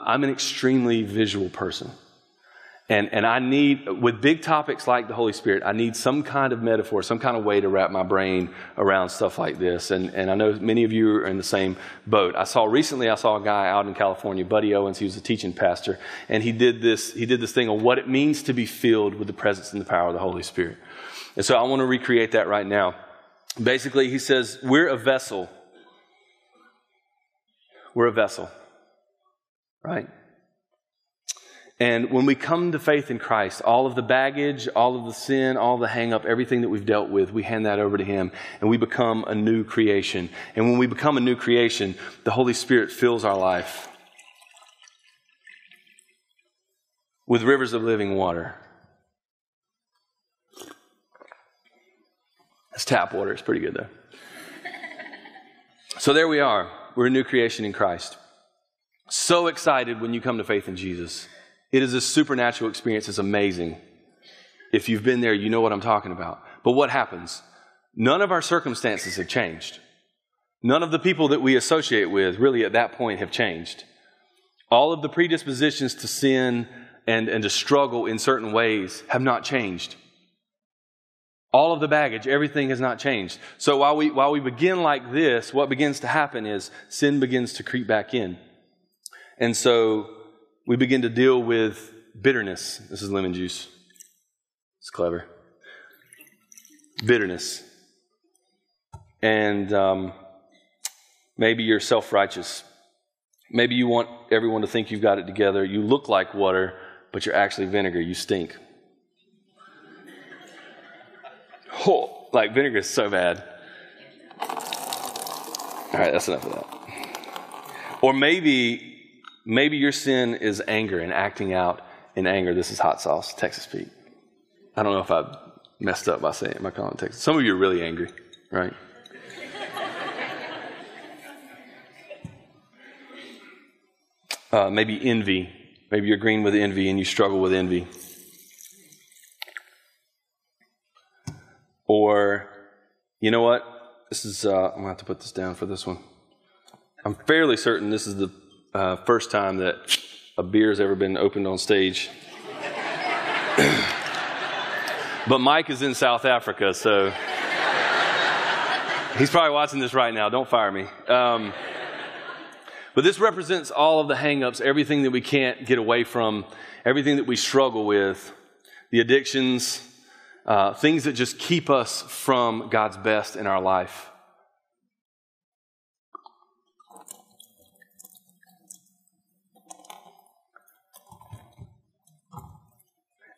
I'm an extremely visual person. And, and I need, with big topics like the Holy Spirit, I need some kind of metaphor, some kind of way to wrap my brain around stuff like this. And, and I know many of you are in the same boat. I saw recently, I saw a guy out in California, Buddy Owens, he was a teaching pastor, and he did this, he did this thing on what it means to be filled with the presence and the power of the Holy Spirit. And so I want to recreate that right now. Basically, he says, We're a vessel. We're a vessel, right? And when we come to faith in Christ, all of the baggage, all of the sin, all the hang up, everything that we've dealt with, we hand that over to Him and we become a new creation. And when we become a new creation, the Holy Spirit fills our life with rivers of living water. It's tap water. It's pretty good, though. So there we are. We're a new creation in Christ. So excited when you come to faith in Jesus. It is a supernatural experience. It's amazing. If you've been there, you know what I'm talking about. But what happens? None of our circumstances have changed. None of the people that we associate with really at that point have changed. All of the predispositions to sin and, and to struggle in certain ways have not changed. All of the baggage, everything has not changed. So while we, while we begin like this, what begins to happen is sin begins to creep back in. And so we begin to deal with bitterness. This is lemon juice. It's clever. Bitterness. And um, maybe you're self righteous. Maybe you want everyone to think you've got it together. You look like water, but you're actually vinegar. You stink. Oh, like vinegar is so bad. All right, that's enough of that. Or maybe, maybe your sin is anger and acting out in anger. This is hot sauce, Texas Pete. I don't know if I messed up by saying. Am calling Texas? Some of you are really angry, right? Uh, maybe envy. Maybe you're green with envy and you struggle with envy. Or, you know what? This is, uh, I'm going to have to put this down for this one. I'm fairly certain this is the uh, first time that a beer has ever been opened on stage. but Mike is in South Africa, so he's probably watching this right now. Don't fire me. Um, but this represents all of the hangups, everything that we can't get away from, everything that we struggle with, the addictions, uh, things that just keep us from God's best in our life.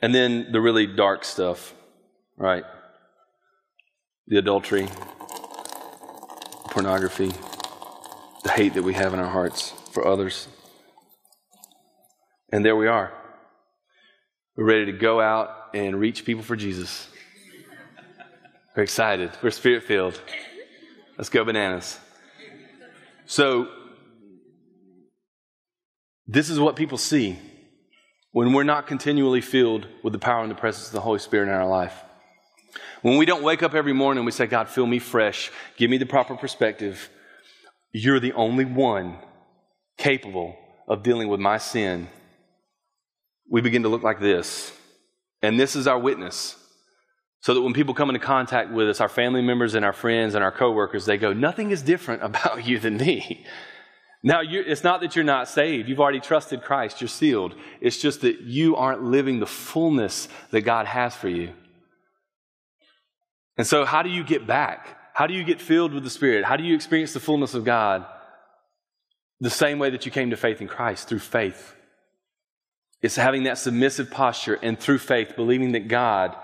And then the really dark stuff, right? The adultery, pornography, the hate that we have in our hearts for others. And there we are. We're ready to go out and reach people for Jesus. We're excited. We're spirit filled. Let's go bananas. So, this is what people see when we're not continually filled with the power and the presence of the Holy Spirit in our life. When we don't wake up every morning and we say, God, fill me fresh, give me the proper perspective, you're the only one capable of dealing with my sin. We begin to look like this. And this is our witness. So that when people come into contact with us, our family members and our friends and our coworkers, they go, Nothing is different about you than me. Now, it's not that you're not saved. You've already trusted Christ. You're sealed. It's just that you aren't living the fullness that God has for you. And so, how do you get back? How do you get filled with the Spirit? How do you experience the fullness of God? The same way that you came to faith in Christ, through faith. It's having that submissive posture and through faith, believing that God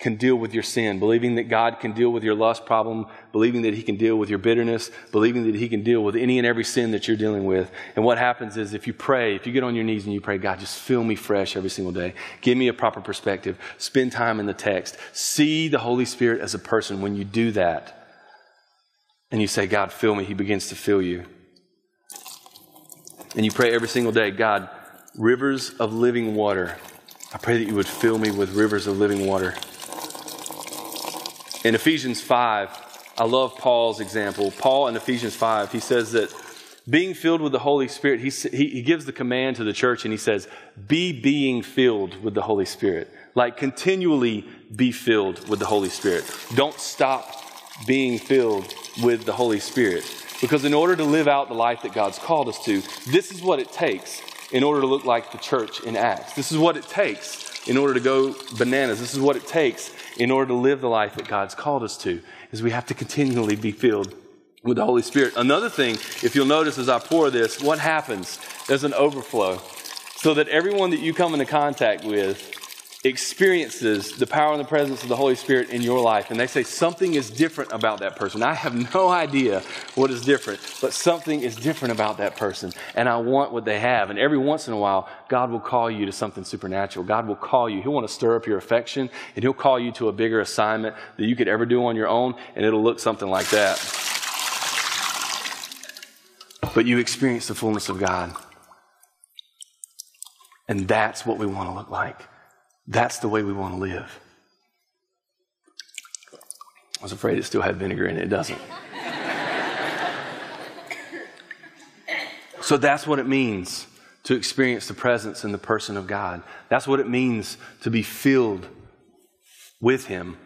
can deal with your sin, believing that God can deal with your lust problem, believing that He can deal with your bitterness, believing that He can deal with any and every sin that you're dealing with. And what happens is if you pray, if you get on your knees and you pray, God, just fill me fresh every single day, give me a proper perspective, spend time in the text, see the Holy Spirit as a person. When you do that, and you say, God, fill me, He begins to fill you. And you pray every single day, God, rivers of living water. I pray that you would fill me with rivers of living water. In Ephesians 5, I love Paul's example. Paul in Ephesians 5, he says that Being filled with the Holy Spirit, he, he, gives the command to the church and he says, Be being filled with the Holy Spirit. Like continually be filled with the Holy Spirit. Don't stop being filled with the Holy Spirit. Because in order to live out the life that God's called us to, this is what it takes in order to look like the church in Acts. This is what it takes in order to go bananas. This is what it takes in order to live the life that God's called us to, is we have to continually be filled with the Holy Spirit. Another thing, if you'll notice as I pour this, what happens? There's an overflow. So that everyone that you come into contact with experiences the power and the presence of the Holy Spirit in your life, and they say something is different about that person. I have no idea what is different, but something is different about that person, and I want what they have. And every once in a while, God will call you to something supernatural. God will call you. He'll want to stir up your affection, and He'll call you to a bigger assignment that you could ever do on your own, and it'll look something like that. But you experience the fullness of God. And that's what we want to look like. That's the way we want to live. I was afraid it still had vinegar in it. It doesn't. so that's what it means to experience the presence and the person of God. That's what it means to be filled with Him